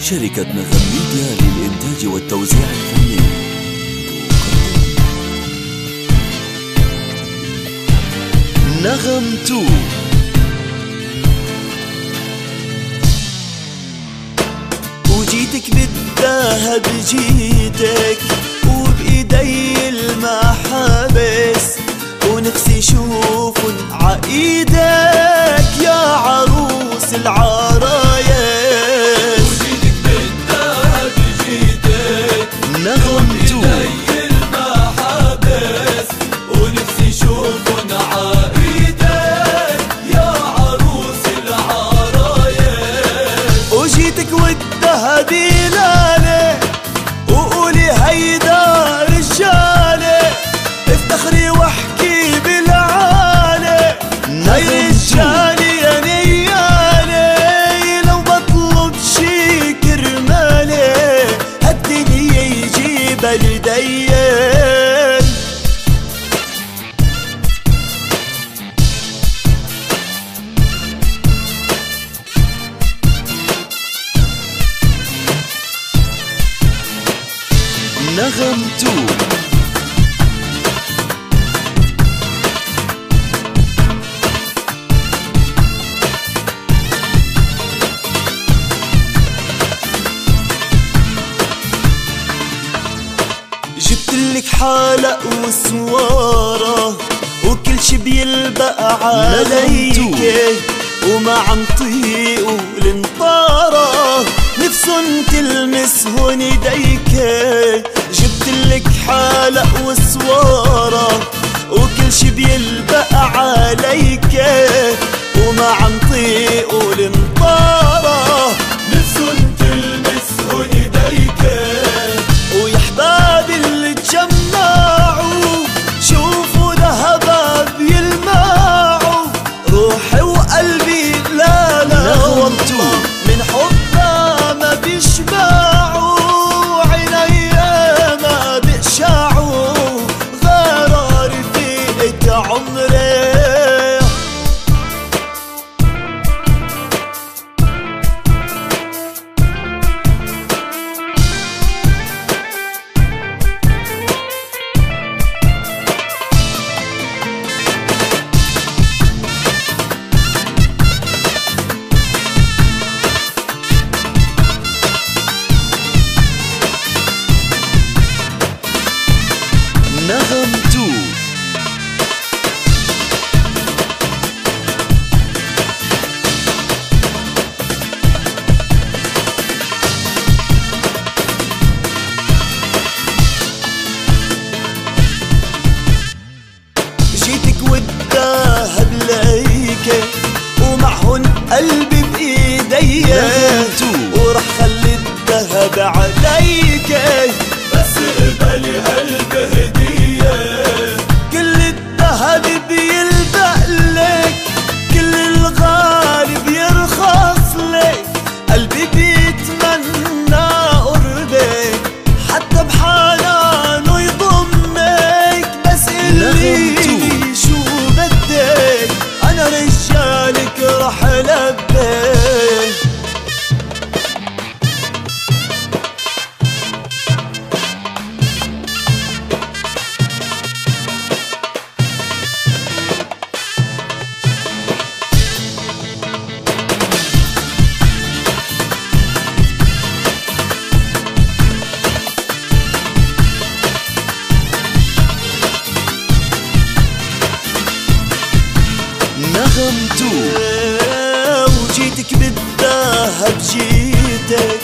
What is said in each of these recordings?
شركة نغم ميديا للإنتاج والتوزيع الفني. نغم تو. وجيتك بالذهب جيتك وبإيدي المحابس ونفسي شوف عايدك يا والذهب لالي وقولي هيدا رجالي افتخري واحكي بالعالي. هاي رجالي يا نيالي. لو بطلب شي كرمالي هالدنيا يجيب لدين نغم تو جبت لك حالق وسوارة وكل شي بيلبق عليك. وما عم طيقوا النطارة نفسن تلمسهن ايديك جبت لك حالق وسوارة وكل شي بيلبق عليك. عمري. نغم جيتك والذهب ليك ومعهن قلبي نغمتو. وراح خلي الذهب عليك. بس قبلي قلب نغم تو وجيتك بالذهب جيتك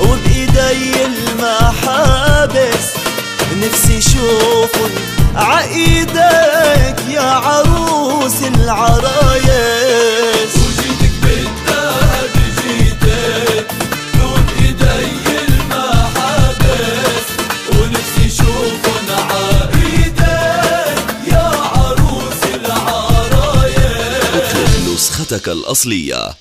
وبإيدي المحابس. نفسي شوفن عايدك يا عروس العرايس. نسختك الأصلية.